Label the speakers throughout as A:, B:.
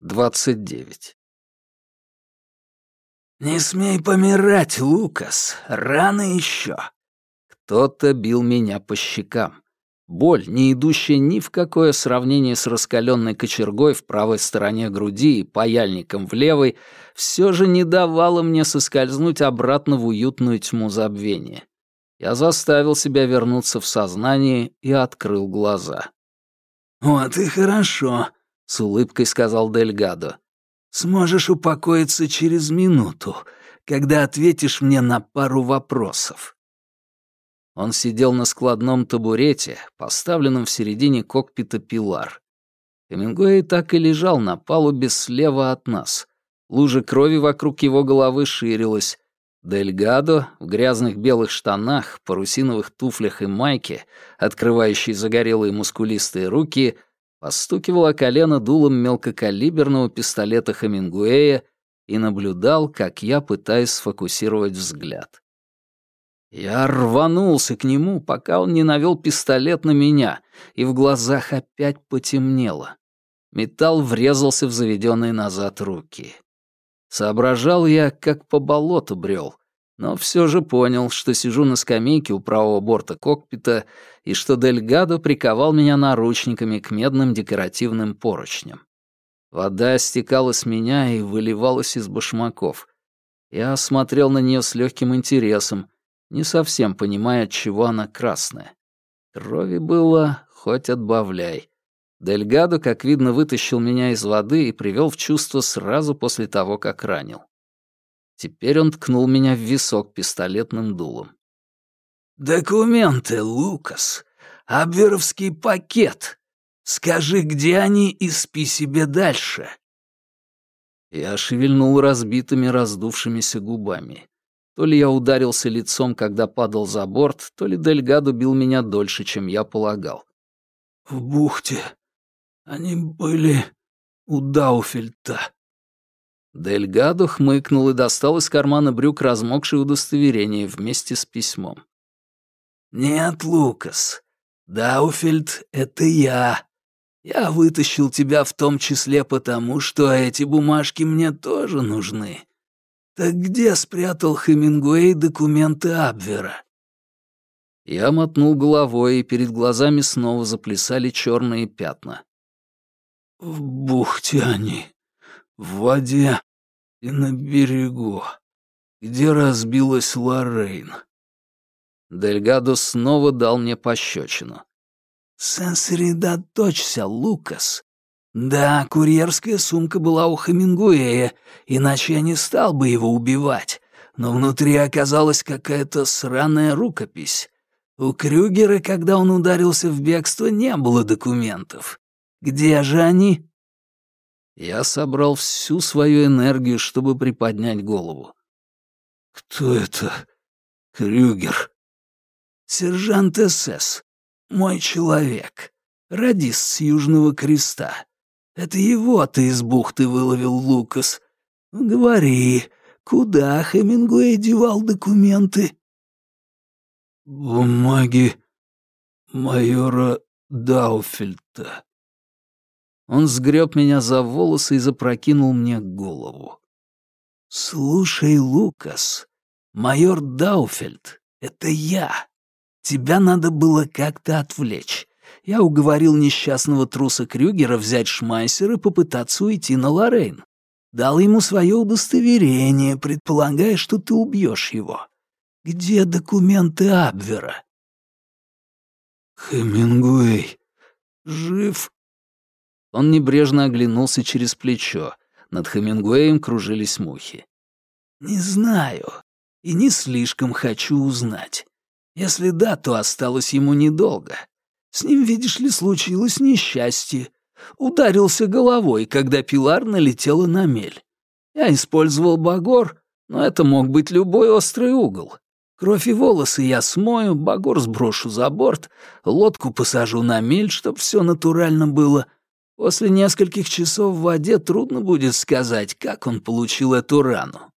A: 29.
B: «Не смей помирать, Лукас, рано еще!»
A: Кто-то бил меня по щекам. Боль, не идущая ни в какое сравнение с раскаленной кочергой в правой стороне груди и паяльником в левой, все же не давала мне соскользнуть обратно в уютную тьму забвения. Я заставил себя вернуться в сознание и открыл глаза.
B: «Вот и хорошо», — с улыбкой сказал Дельгадо. «Сможешь упокоиться через минуту, когда ответишь мне на пару вопросов».
A: Он сидел на складном табурете, поставленном в середине кокпита «Пилар». Хемингуэй так и лежал на палубе слева от нас. Лужа крови вокруг его головы ширилась. Дельгадо в грязных белых штанах, парусиновых туфлях и майке, открывающей загорелые мускулистые руки, постукивал о колено дулом мелкокалиберного пистолета Хемингуэя и наблюдал, как я пытаюсь сфокусировать взгляд. Я рванулся к нему, пока он не навел пистолет на меня, и в глазах опять потемнело. Металл врезался в заведенные назад руки. Соображал я, как по болоту брел, но все же понял, что сижу на скамейке у правого борта кокпита и что Дельгадо приковал меня наручниками к медным декоративным поручням. Вода стекала с меня и выливалась из башмаков. Я смотрел на нее с легким интересом, не совсем понимая, от чего она красная. Крови было хоть отбавляй. Дельгадо, как видно, вытащил меня из воды и привел в чувство сразу после того, как ранил. Теперь он ткнул меня в висок пистолетным дулом.
B: «Документы, Лукас. Абверовский пакет. Скажи, где они, и спи себе дальше».
A: Я шевельнул разбитыми раздувшимися губами. То ли я ударился лицом, когда падал за борт, то ли Дельгадо бил меня дольше, чем я полагал.
B: «В бухте. Они были у Дауфельта».
A: Дельгадо хмыкнул и достал из кармана брюк размокшее удостоверение вместе с письмом.
B: «Нет, Лукас, Дауфельд — это я. Я вытащил тебя в том числе потому, что эти бумажки мне тоже нужны. «Так где спрятал Хемингуэй документы Абвера?»
A: Я мотнул головой, и перед глазами снова заплясали черные пятна.
B: «В бухте они, в воде и на берегу, где разбилась Лоррейн».
A: Дельгадо снова дал мне пощечину.
B: «Сосредоточься, Лукас. Да, курьерская сумка была у Хемингуэя, иначе я не стал бы его убивать. Но внутри оказалась какая-то сраная рукопись. У Крюгера, когда он ударился в бегство, не было документов. Где же они?
A: Я собрал всю свою энергию, чтобы приподнять голову.
B: «Кто это? Крюгер?» «Сержант СС. Мой человек. Радист с Южного Креста. Это его ты из бухты выловил, Лукас. Говори, куда Хемингуэй девал документы?» «Бумаги майора Дауфельта».
A: Он сгреб меня за волосы и запрокинул мне голову.
B: «Слушай, Лукас, майор Дауфельд — это я. Тебя надо было как-то отвлечь я уговорил несчастного труса Крюгера взять шмайсер и попытаться уйти на Лоррейн. Дал ему свое удостоверение, предполагая, что ты убьешь его. Где документы Абвера? Хемингуэй жив?
A: Он небрежно оглянулся через плечо. Над Хемингуэем кружились мухи.
B: «Не знаю и не слишком хочу узнать. Если да, то осталось ему недолго. С ним, видишь ли, случилось несчастье. Ударился головой, когда Пилар налетела на мель. Я использовал багор, но это мог быть любой острый угол. Кровь и волосы я смою, багор сброшу за борт, лодку посажу на мель, чтобы все натурально было. После нескольких часов в воде трудно будет сказать, как он получил эту рану.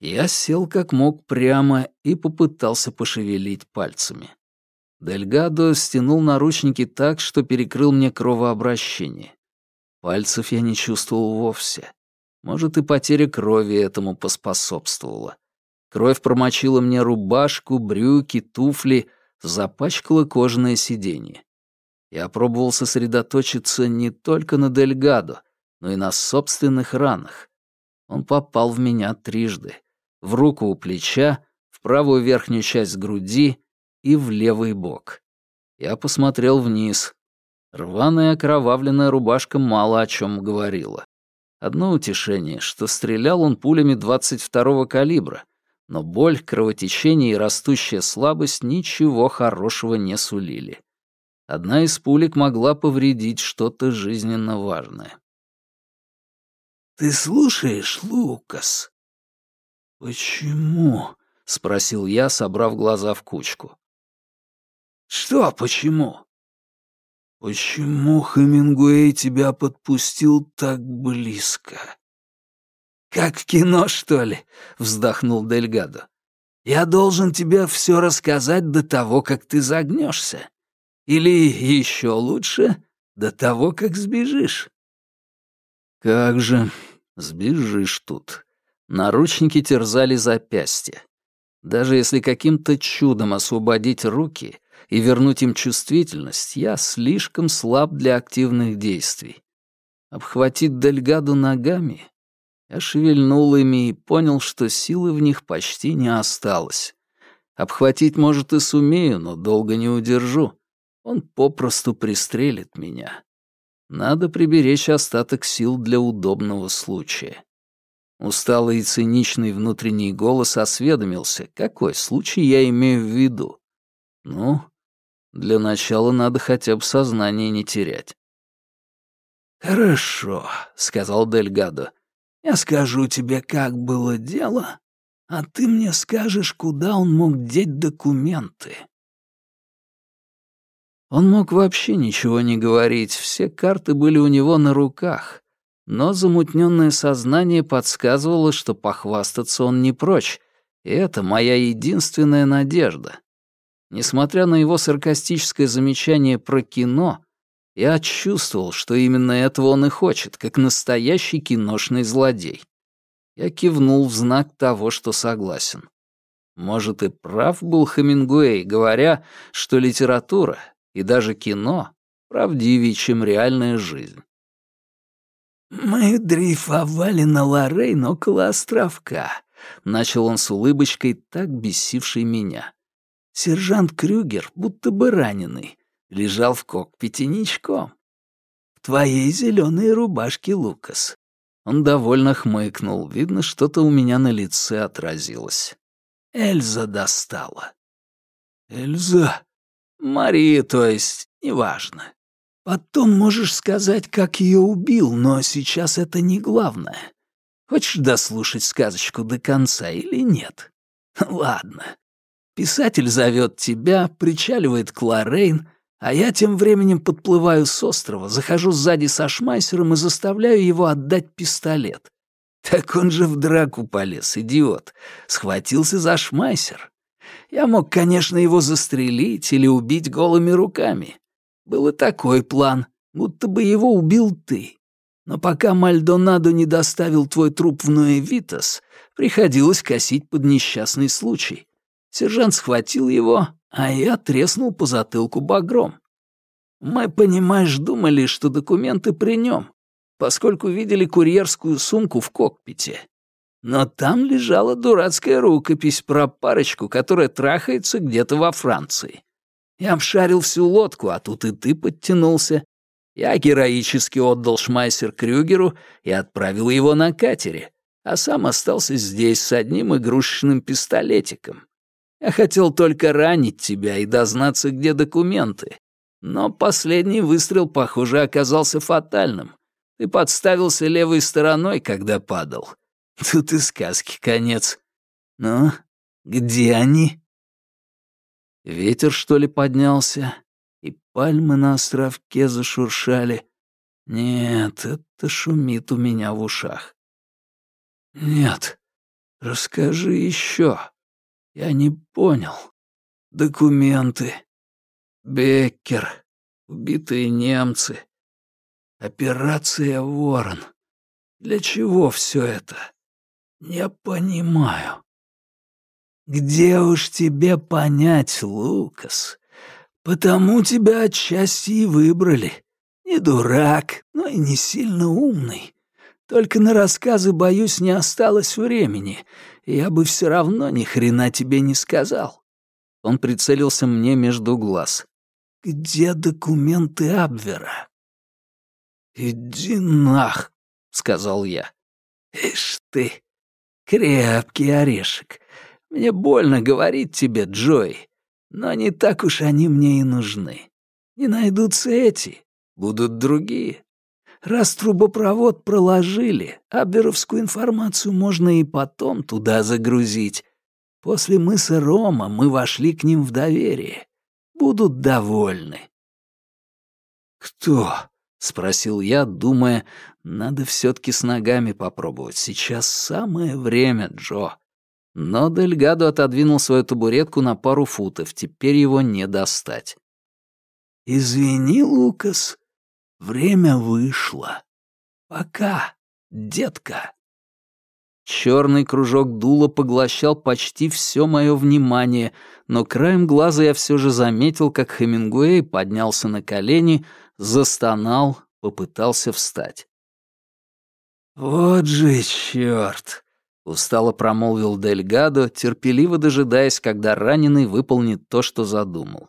A: Я сел как мог прямо и попытался пошевелить пальцами. Дельгадо стянул наручники так, что перекрыл мне кровообращение. Пальцев я не чувствовал вовсе. Может, и потеря крови этому поспособствовала. Кровь промочила мне рубашку, брюки, туфли, запачкала кожаное сиденье. Я пробовал сосредоточиться не только на Дельгадо, но и на собственных ранах. Он попал в меня трижды. В руку у плеча, в правую верхнюю часть груди и в левый бок. Я посмотрел вниз. Рваная окровавленная рубашка мало о чем говорила. Одно утешение, что стрелял он пулями 22-го калибра, но боль, кровотечение и растущая слабость ничего хорошего не сулили. Одна из пулек могла повредить что-то жизненно важное.
B: «Ты слушаешь, Лукас?»
A: «Почему?» — спросил я, собрав глаза в кучку.
B: «Что почему?»
A: «Почему Хемингуэй тебя подпустил так близко?»
B: «Как в кино, что ли?» — вздохнул Дельгадо. «Я должен тебе все рассказать до того, как ты загнешься. Или еще лучше, до того, как сбежишь».
A: «Как же, сбежишь тут». Наручники терзали запястья. Даже если каким-то чудом освободить руки и вернуть им чувствительность, я слишком слаб для активных действий. Обхватить Дельгаду ногами? Я шевельнул ими и понял, что силы в них почти не осталось. Обхватить, может, и сумею, но долго не удержу. Он попросту пристрелит меня. Надо приберечь остаток сил для удобного случая. Усталый и циничный внутренний голос осведомился, какой случай я имею в виду. Ну, для начала надо хотя бы сознание не терять.
B: «Хорошо», — сказал Дельгадо. «Я скажу тебе, как было дело, а ты мне скажешь, куда он мог деть документы».
A: Он мог вообще ничего не говорить, все карты были у него на руках, но замутненное сознание подсказывало, что похвастаться он не прочь, и это моя единственная надежда. Несмотря на его саркастическое замечание про кино, я чувствовал, что именно этого он и хочет, как настоящий киношный злодей. Я кивнул в знак того, что согласен. Может, и прав был Хемингуэй, говоря, что литература и даже кино правдивее, чем реальная жизнь.
B: «Мы дрейфовали на Лоррейн около островка», — начал он с улыбочкой, так бесившей меня. Сержант Крюгер, будто бы раненый, лежал в кокпите ничком. В твоей зеленой рубашке, Лукас.
A: Он довольно хмыкнул, видно, что-то у меня на лице отразилось.
B: Эльза достала.
A: Эльза?
B: Мария, то есть, неважно. Потом можешь сказать, как ее убил, но сейчас это не главное. Хочешь дослушать сказочку до конца или нет? Ладно. Писатель зовет тебя, причаливает к а я тем временем подплываю с острова, захожу сзади со шмайсером и заставляю его отдать пистолет. Так он же в драку полез, идиот. Схватился за шмайсер. Я мог, конечно, его застрелить или убить голыми руками. Был и такой план, будто бы его убил ты. Но пока Мальдонадо не доставил твой труп в Ноевитас, приходилось косить под несчастный случай. Сержант схватил его, а я треснул по затылку багром. Мы, понимаешь, думали, что документы при нем, поскольку видели курьерскую сумку в кокпите. Но там лежала дурацкая рукопись про парочку, которая трахается где-то во Франции. Я обшарил всю лодку, а тут и ты подтянулся. Я героически отдал Шмайсер Крюгеру и отправил его на катере, а сам остался здесь с одним игрушечным пистолетиком. Я хотел только ранить тебя и дознаться, где документы. Но последний выстрел, похоже, оказался фатальным. Ты подставился левой стороной, когда падал. Тут и сказки конец. Ну, где они?»
A: Ветер, что ли, поднялся, и пальмы на островке зашуршали. Нет, это шумит у меня в ушах. Нет, расскажи еще. Я не понял. Документы. Беккер. Убитые немцы.
B: Операция «Ворон». Для чего все это? Не понимаю. Где уж тебе понять, Лукас? Потому тебя отчасти и выбрали. Не дурак, но и не сильно умный. Только на рассказы, боюсь, не осталось времени, я бы все равно ни хрена тебе не сказал.
A: Он прицелился мне между глаз.
B: «Где документы Абвера?» «Иди нах», — сказал я. «Ишь ты, крепкий орешек. Мне больно говорить тебе, Джой, но не так уж они мне и нужны. Не найдутся эти, будут другие. Раз трубопровод проложили, аберовскую информацию можно и потом туда загрузить. После мыса Рома мы вошли к ним в доверие. Будут довольны. «Кто?» — спросил я, думая, надо все таки с ногами попробовать. Сейчас самое время, Джо.
A: Но Дельгадо отодвинул свою табуретку на пару футов, теперь его не достать.
B: «Извини, Лукас, время вышло. Пока, детка».
A: Черный кружок дула поглощал почти все мое внимание, но краем глаза я все же заметил, как Хемингуэй поднялся на колени, застонал, попытался встать.
B: «Вот же черт! устало промолвил Дельгадо, терпеливо дожидаясь, когда раненый выполнит то, что задумал.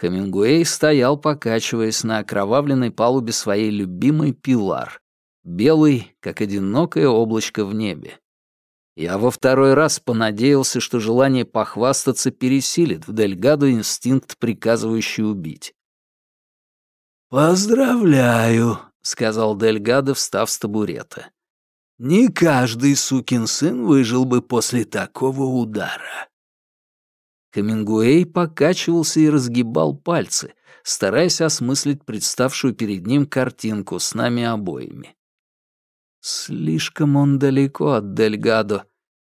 A: Хемингуэй стоял, покачиваясь на окровавленной палубе своей любимой пилар, белый, как одинокое облачко в небе. Я во второй раз понадеялся, что желание похвастаться пересилит в Дельгаду инстинкт, приказывающий убить.
B: «Поздравляю», — сказал Дельгадо, встав с табурета. «Не каждый сукин сын выжил бы после такого удара».
A: Хемингуэй покачивался и разгибал пальцы, стараясь осмыслить представшую перед ним картинку с нами обоими. Слишком он далеко от Дельгадо.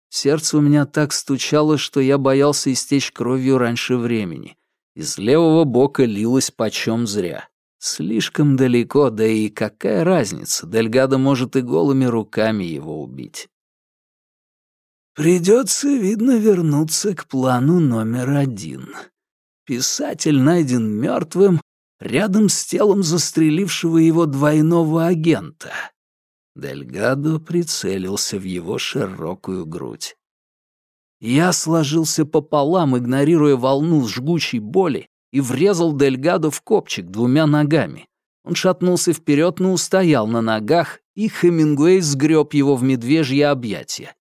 A: Сердце у меня так стучало, что я боялся истечь кровью раньше времени. Из левого бока лилось почем зря. Слишком далеко, да и какая разница, Дельгадо может и голыми руками его убить.
B: Придется, видно, вернуться к плану номер один. Писатель найден мертвым рядом с телом застрелившего его двойного агента —
A: Дельгадо прицелился в его широкую грудь.
B: Я сложился пополам, игнорируя волну жгучей боли, и врезал Дельгадо в копчик двумя ногами. Он шатнулся вперед, но устоял на ногах, и Хемингуэй сгреб его в медвежье объятия.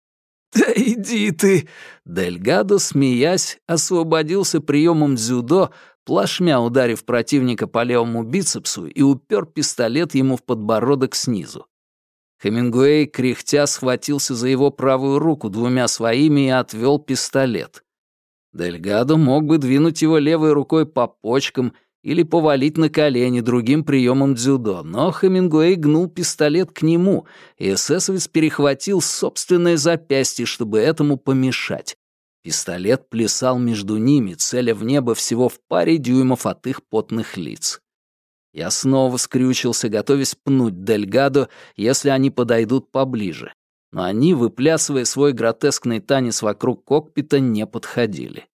B: «Да иди ты!» Дельгадо, смеясь, освободился приемом дзюдо, плашмя ударив противника по левому бицепсу и упер пистолет ему в подбородок снизу. Хемингуэй, кряхтя, схватился за его правую руку двумя своими и отвел пистолет. Дельгадо мог бы двинуть его левой рукой по почкам или повалить на колени другим приемом дзюдо, но Хемингуэй гнул пистолет к нему, и эсэсовец перехватил собственное запястье, чтобы этому помешать. Пистолет плясал между ними, целя в небо всего в паре дюймов от их потных лиц. Я снова скрючился, готовясь пнуть Дельгадо, если они подойдут поближе. Но они, выплясывая свой гротескный танец вокруг кокпита, не подходили.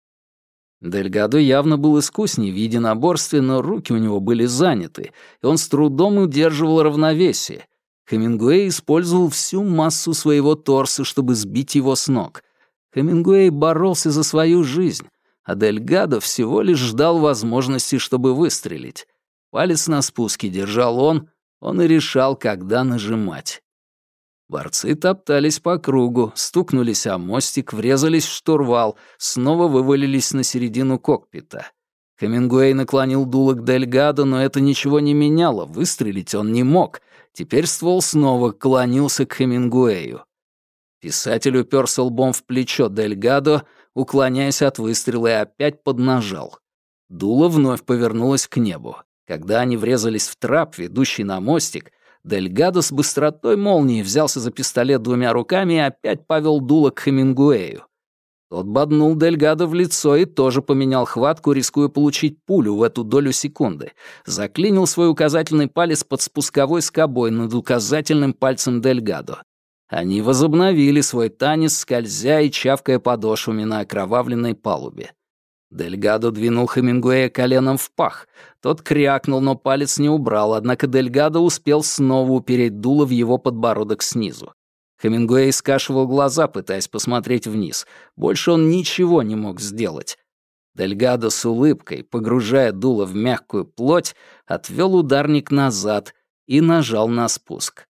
B: Дельгадо явно был искусней в единоборстве, но руки у него были заняты, и он с трудом удерживал равновесие. Хемингуэй использовал всю массу своего торса, чтобы сбить его с ног. Хемингуэй боролся за свою жизнь, а Дельгадо всего лишь ждал возможности, чтобы выстрелить. Палец на спуске держал он, он и решал, когда нажимать. Борцы топтались по кругу, стукнулись о мостик, врезались в штурвал, снова вывалились на середину кокпита. Хемингуэй наклонил дуло к Дельгадо, но это ничего не меняло, выстрелить он не мог. Теперь ствол снова клонился к Хемингуэю. Писатель уперся лбом в плечо Дельгадо, уклоняясь от выстрела, и опять поднажал. Дуло вновь повернулось к небу. Когда они врезались в трап, ведущий на мостик, Дельгадо с быстротой молнии взялся за пистолет двумя руками и опять повел дуло к Хемингуэю.
A: Тот боднул Дельгадо в лицо и тоже поменял хватку, рискуя получить пулю в эту долю секунды. Заклинил свой указательный палец под спусковой скобой над указательным пальцем Дельгадо. Они возобновили свой танец, скользя и чавкая подошвами на окровавленной палубе. Дельгадо двинул Хемингуэя коленом в пах. Тот крякнул, но палец не убрал, однако Дельгадо успел снова упереть дуло в его подбородок снизу. Хемингуэй скашивал глаза, пытаясь посмотреть вниз. Больше он ничего не мог сделать. Дельгадо с улыбкой, погружая дуло в мягкую плоть, отвел ударник назад и нажал на спуск.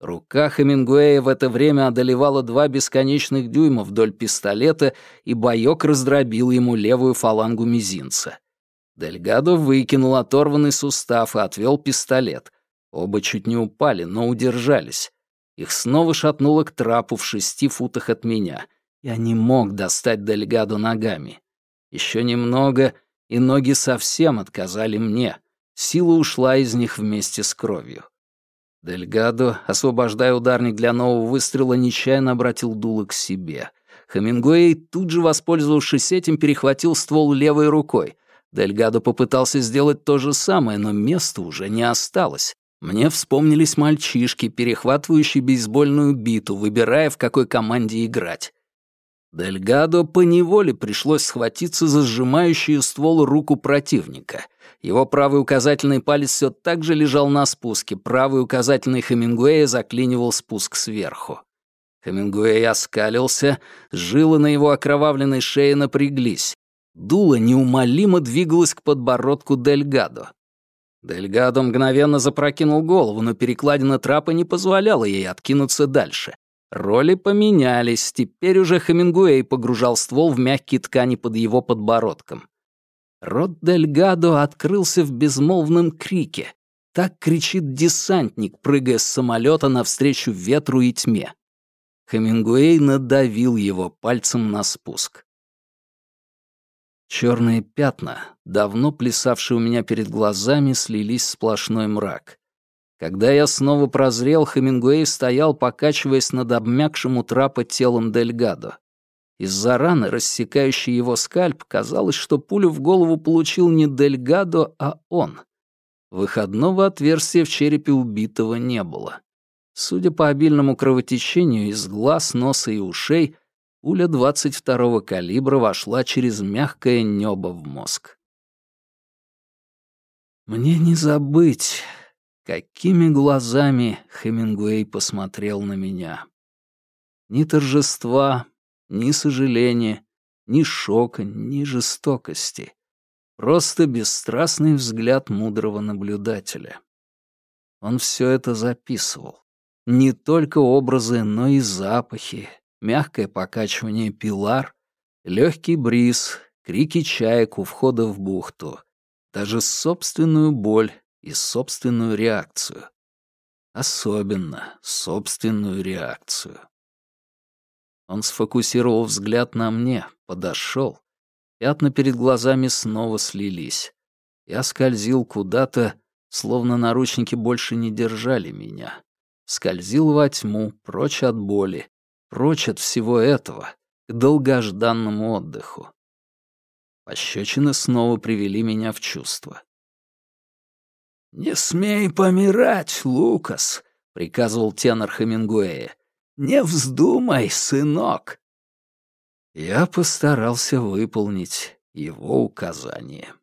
A: Рука Хемингуэя в это время одолевала два бесконечных дюйма вдоль пистолета, и боёк раздробил ему левую фалангу мизинца. Дельгадо выкинул оторванный сустав и отвел пистолет. Оба чуть не упали, но удержались. Их снова шатнуло к трапу в шести футах от меня. Я не мог достать Дельгадо ногами. Еще немного, и ноги совсем отказали мне. Сила ушла из них вместе с кровью. Дельгадо, освобождая ударник для нового выстрела, нечаянно обратил дуло к себе. Хемингуэй, тут же воспользовавшись этим, перехватил ствол левой рукой. Дельгадо попытался сделать то же самое, но места уже не осталось. Мне вспомнились мальчишки, перехватывающие бейсбольную биту, выбирая, в какой команде играть. Дельгадо поневоле пришлось схватиться за сжимающую ствол руку противника. Его правый указательный палец все так же лежал на спуске, правый указательный Хемингуэя заклинивал спуск сверху. Хемингуэй оскалился, жилы на его окровавленной шее напряглись. Дуло неумолимо двигалось к подбородку Дельгадо. Дельгадо мгновенно запрокинул голову, но перекладина трапа не позволяла ей откинуться дальше. Роли поменялись, теперь уже Хемингуэй погружал ствол в мягкие ткани под его подбородком. Рот Дельгадо открылся в безмолвном крике. Так кричит десантник, прыгая с самолета навстречу ветру и тьме. Хемингуэй надавил его пальцем на спуск. Черные пятна, давно плясавшие у меня перед глазами, слились в сплошной мрак. Когда я снова прозрел, Хемингуэй стоял, покачиваясь над обмякшим у трапа телом Дельгадо. Из-за раны, рассекающей его скальп, казалось, что пулю в голову получил не Дельгадо, а он. Выходного отверстия в черепе убитого не было. Судя по обильному кровотечению из глаз, носа и ушей, пуля 22-го калибра вошла через мягкое небо в мозг. Мне не забыть, какими глазами Хемингуэй посмотрел на меня. Ни торжества, ни сожаления, ни шока, ни жестокости. Просто бесстрастный взгляд мудрого наблюдателя. Он все это записывал. Не только образы, но и запахи, мягкое покачивание пилар, легкий бриз, крики чаек у входа в бухту, даже собственную боль и собственную реакцию. Особенно собственную реакцию. Он сфокусировал взгляд на мне, подошел. Пятна перед глазами снова слились. Я скользил куда-то, словно наручники больше не держали меня. Скользил во тьму, прочь от боли, прочь от всего этого, к долгожданному отдыху. Пощечины снова привели меня в чувство. «Не смей помирать, Лукас», — приказывал тенор Хемингуэя. Не вздумай, сынок!» Я постарался выполнить его указание.